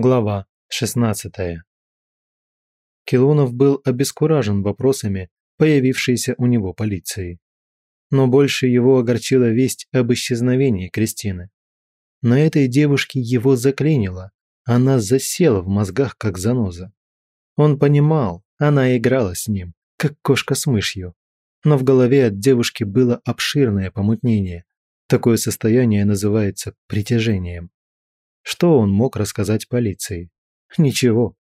Глава 16. Килонов был обескуражен вопросами, появившейся у него полиции. Но больше его огорчила весть об исчезновении Кристины. На этой девушке его заклинило, она засела в мозгах, как заноза. Он понимал, она играла с ним, как кошка с мышью. Но в голове от девушки было обширное помутнение. Такое состояние называется притяжением. Что он мог рассказать полиции? Ничего.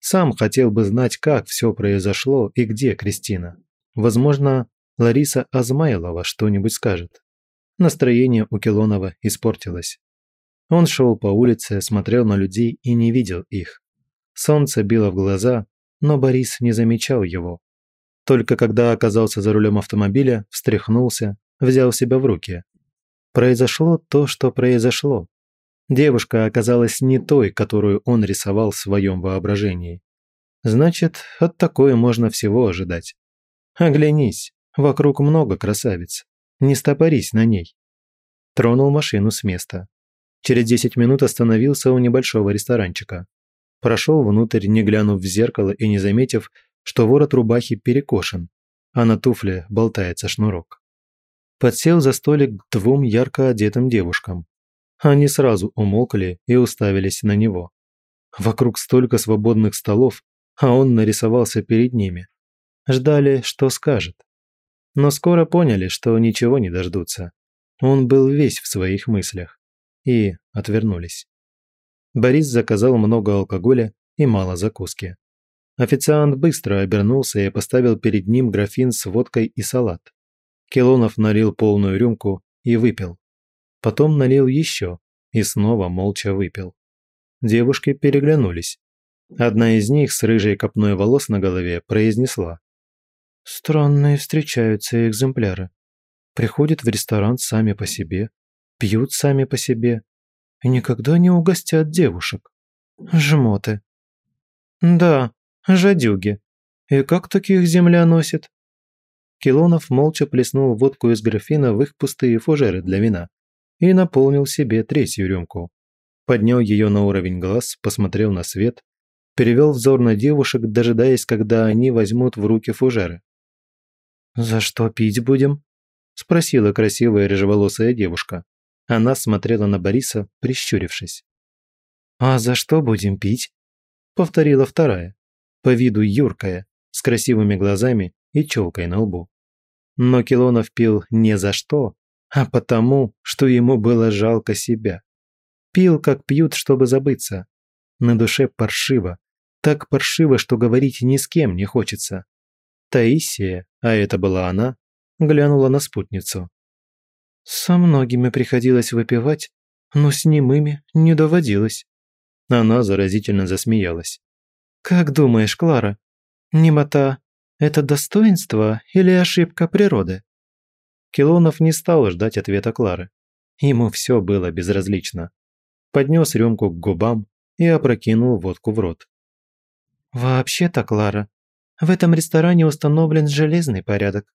Сам хотел бы знать, как все произошло и где Кристина. Возможно, Лариса Азмайлова что-нибудь скажет. Настроение у Килонова испортилось. Он шел по улице, смотрел на людей и не видел их. Солнце било в глаза, но Борис не замечал его. Только когда оказался за рулем автомобиля, встряхнулся, взял себя в руки. Произошло то, что произошло. Девушка оказалась не той, которую он рисовал в своем воображении. Значит, от такой можно всего ожидать. Оглянись, вокруг много красавиц. Не стопорись на ней. Тронул машину с места. Через 10 минут остановился у небольшого ресторанчика. Прошел внутрь, не глянув в зеркало и не заметив, что ворот рубахи перекошен, а на туфле болтается шнурок. Подсел за столик к двум ярко одетым девушкам. Они сразу умолкли и уставились на него. Вокруг столько свободных столов, а он нарисовался перед ними. Ждали, что скажет. Но скоро поняли, что ничего не дождутся. Он был весь в своих мыслях. И отвернулись. Борис заказал много алкоголя и мало закуски. Официант быстро обернулся и поставил перед ним графин с водкой и салат. Килонов налил полную рюмку и выпил потом налил еще и снова молча выпил. Девушки переглянулись. Одна из них с рыжей копной волос на голове произнесла. «Странные встречаются экземпляры. Приходят в ресторан сами по себе, пьют сами по себе и никогда не угостят девушек. Жмоты». «Да, жадюги. И как таких земля носит?» Килонов молча плеснул водку из графина в их пустые фужеры для вина и наполнил себе третью рюмку. Поднял ее на уровень глаз, посмотрел на свет, перевел взор на девушек, дожидаясь, когда они возьмут в руки фужеры. «За что пить будем?» – спросила красивая рыжеволосая девушка. Она смотрела на Бориса, прищурившись. «А за что будем пить?» – повторила вторая, по виду юркая, с красивыми глазами и челкой на лбу. Но Килонов пил не за что, а потому, что ему было жалко себя. Пил, как пьют, чтобы забыться. На душе паршиво. Так паршиво, что говорить ни с кем не хочется. Таисия, а это была она, глянула на спутницу. «Со многими приходилось выпивать, но с немыми не доводилось». Она заразительно засмеялась. «Как думаешь, Клара, немота – это достоинство или ошибка природы?» Килонов не стал ждать ответа Клары. Ему все было безразлично. Поднес рюмку к губам и опрокинул водку в рот. «Вообще-то, Клара, в этом ресторане установлен железный порядок»,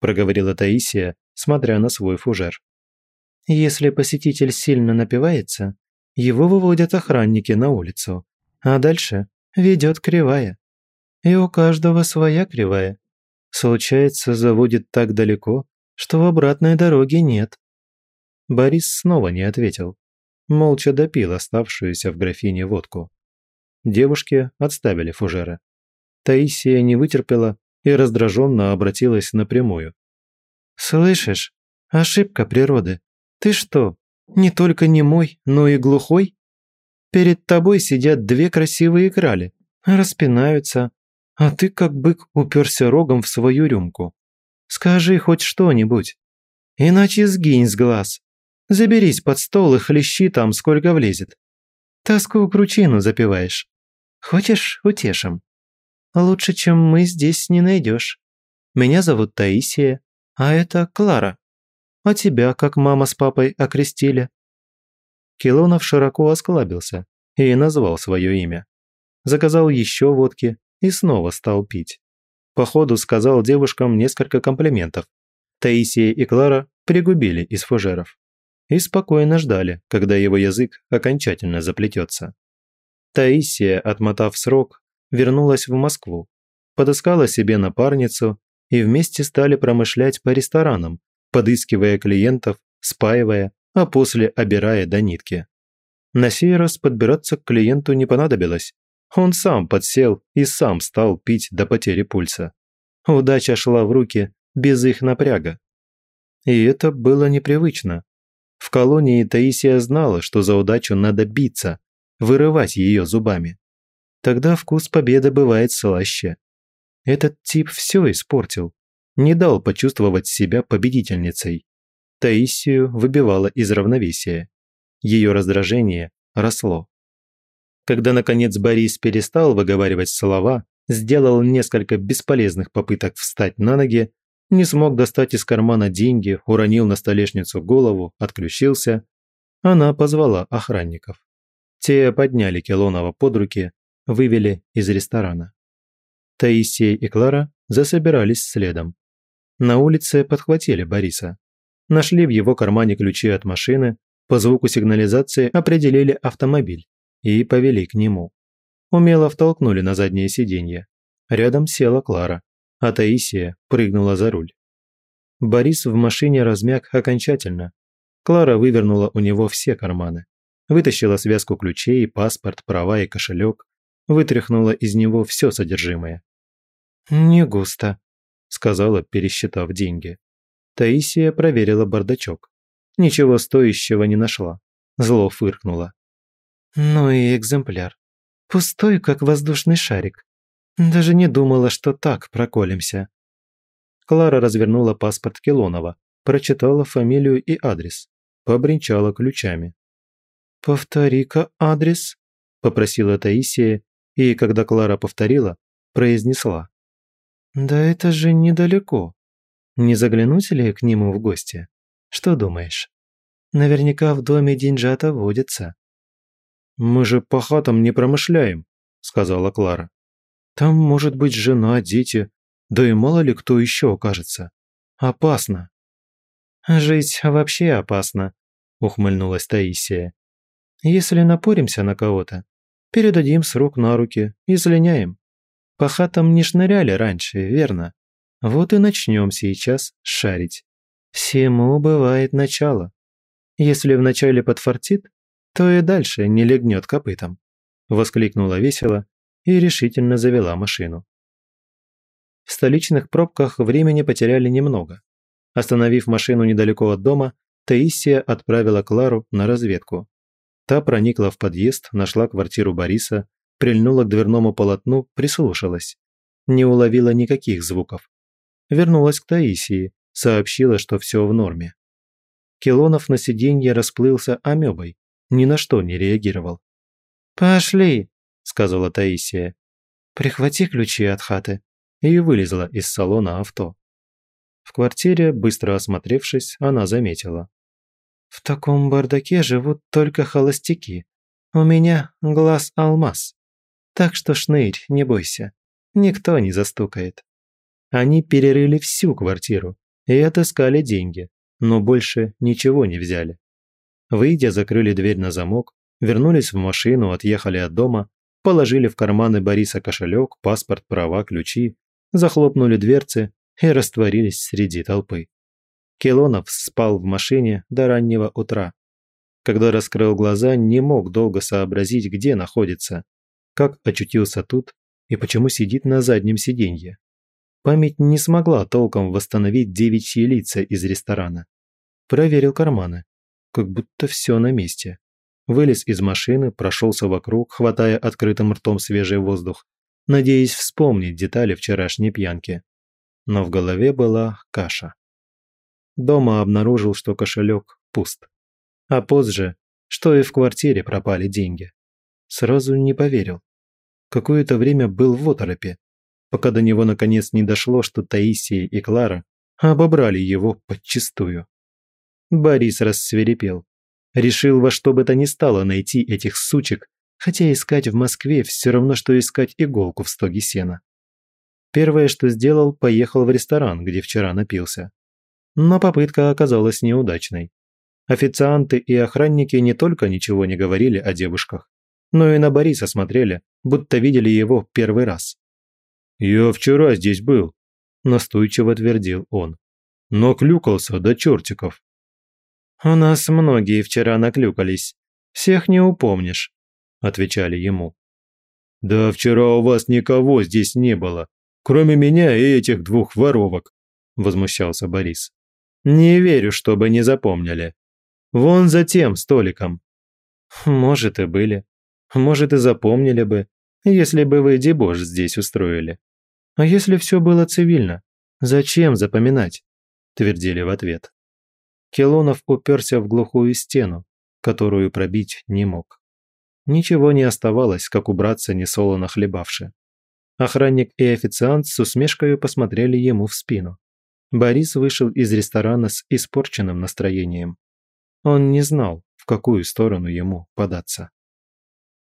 проговорила Таисия, смотря на свой фужер. «Если посетитель сильно напивается, его выводят охранники на улицу, а дальше ведет кривая. И у каждого своя кривая. Случается, заводит так далеко, что обратной дороги нет». Борис снова не ответил. Молча допил оставшуюся в графине водку. Девушки отставили фужеры. Таисия не вытерпела и раздраженно обратилась напрямую. «Слышишь, ошибка природы. Ты что, не только немой, но и глухой? Перед тобой сидят две красивые крали, распинаются, а ты как бык уперся рогом в свою рюмку. Скажи хоть что-нибудь. Иначе сгинь с глаз. Заберись под стол и хлещи там, сколько влезет. Тоску кручину запиваешь. Хочешь, утешим? Лучше, чем мы, здесь не найдешь. Меня зовут Таисия, а это Клара. А тебя, как мама с папой, окрестили?» Килонов широко осклабился и назвал свое имя. Заказал еще водки и снова стал пить. Походу сказал девушкам несколько комплиментов. Таисия и Клара пригубили из фужеров. И спокойно ждали, когда его язык окончательно заплетется. Таисия, отмотав срок, вернулась в Москву, подыскала себе напарницу и вместе стали промышлять по ресторанам, подыскивая клиентов, спаивая, а после обирая до нитки. На сей раз подбираться к клиенту не понадобилось. Он сам подсел и сам стал пить до потери пульса. Удача шла в руки без их напряга. И это было непривычно. В колонии Таисия знала, что за удачу надо биться, вырывать ее зубами. Тогда вкус победы бывает слаще. Этот тип все испортил, не дал почувствовать себя победительницей. Таисию выбивало из равновесия. Ее раздражение росло. Когда, наконец, Борис перестал выговаривать слова, сделал несколько бесполезных попыток встать на ноги, не смог достать из кармана деньги, уронил на столешницу голову, отключился, она позвала охранников. Те подняли Келонова под руки, вывели из ресторана. Таисия и Клара засобирались следом. На улице подхватили Бориса. Нашли в его кармане ключи от машины, по звуку сигнализации определили автомобиль и повели к нему. Умело втолкнули на заднее сиденье. Рядом села Клара, а Таисия прыгнула за руль. Борис в машине размяк окончательно. Клара вывернула у него все карманы. Вытащила связку ключей, паспорт, права и кошелек. Вытряхнула из него все содержимое. «Не густо», – сказала, пересчитав деньги. Таисия проверила бардачок. Ничего стоящего не нашла. Зло фыркнула. «Ну и экземпляр. Пустой, как воздушный шарик. Даже не думала, что так проколемся». Клара развернула паспорт Келонова, прочитала фамилию и адрес, побренчала ключами. «Повтори-ка адрес», – попросила Таисия, и, когда Клара повторила, произнесла. «Да это же недалеко. Не заглянуть ли к нему в гости? Что думаешь? Наверняка в доме деньжата водится». «Мы же по хатам не промышляем», – сказала Клара. «Там может быть жена, дети, да и мало ли кто еще окажется. Опасно». «Жить вообще опасно», – ухмыльнулась Таисия. Если напоримся на кого-то, передадим с рук на руки и слиняем. По хатам не шныряли раньше, верно? Вот и начнем сейчас шарить. Всему бывает начало. Если вначале подфартит, то и дальше не легнет копытом. Воскликнула весело и решительно завела машину. В столичных пробках времени потеряли немного. Остановив машину недалеко от дома, Таисия отправила Клару на разведку. Та проникла в подъезд, нашла квартиру Бориса, прильнула к дверному полотну, прислушалась. Не уловила никаких звуков. Вернулась к Таисии, сообщила, что все в норме. Келонов на сиденье расплылся амебой, ни на что не реагировал. «Пошли», – сказала Таисия. «Прихвати ключи от хаты» и вылезла из салона авто. В квартире, быстро осмотревшись, она заметила. В таком бардаке живут только холостяки. У меня глаз алмаз. Так что, шнырь, не бойся. Никто не застукает. Они перерыли всю квартиру и отыскали деньги, но больше ничего не взяли. Выйдя, закрыли дверь на замок, вернулись в машину, отъехали от дома, положили в карманы Бориса кошелек, паспорт, права, ключи, захлопнули дверцы и растворились среди толпы. Келонов спал в машине до раннего утра. Когда раскрыл глаза, не мог долго сообразить, где находится, как очутился тут и почему сидит на заднем сиденье. Память не смогла толком восстановить девичьи лица из ресторана. Проверил карманы. Как будто все на месте. Вылез из машины, прошелся вокруг, хватая открытым ртом свежий воздух, надеясь вспомнить детали вчерашней пьянки. Но в голове была каша. Дома обнаружил, что кошелек пуст. А позже, что и в квартире пропали деньги. Сразу не поверил. Какое-то время был в оторопе, пока до него наконец не дошло, что Таисия и Клара обобрали его подчистую. Борис рассверепел. Решил во что бы то ни стало найти этих сучек, хотя искать в Москве все равно, что искать иголку в стоге сена. Первое, что сделал, поехал в ресторан, где вчера напился. Но попытка оказалась неудачной. Официанты и охранники не только ничего не говорили о девушках, но и на Бориса смотрели, будто видели его первый раз. «Я вчера здесь был», – настойчиво твердил он. «Наклюкался до чертиков». «У нас многие вчера наклюкались. Всех не упомнишь», – отвечали ему. «Да вчера у вас никого здесь не было, кроме меня и этих двух воровок», – возмущался Борис. «Не верю, чтобы не запомнили. Вон за тем столиком». «Может, и были. Может, и запомнили бы, если бы вы дебош здесь устроили. А если все было цивильно, зачем запоминать?» – твердили в ответ. Келонов уперся в глухую стену, которую пробить не мог. Ничего не оставалось, как убраться несолоно хлебавши. Охранник и официант с усмешкой посмотрели ему в спину. Борис вышел из ресторана с испорченным настроением. Он не знал, в какую сторону ему податься.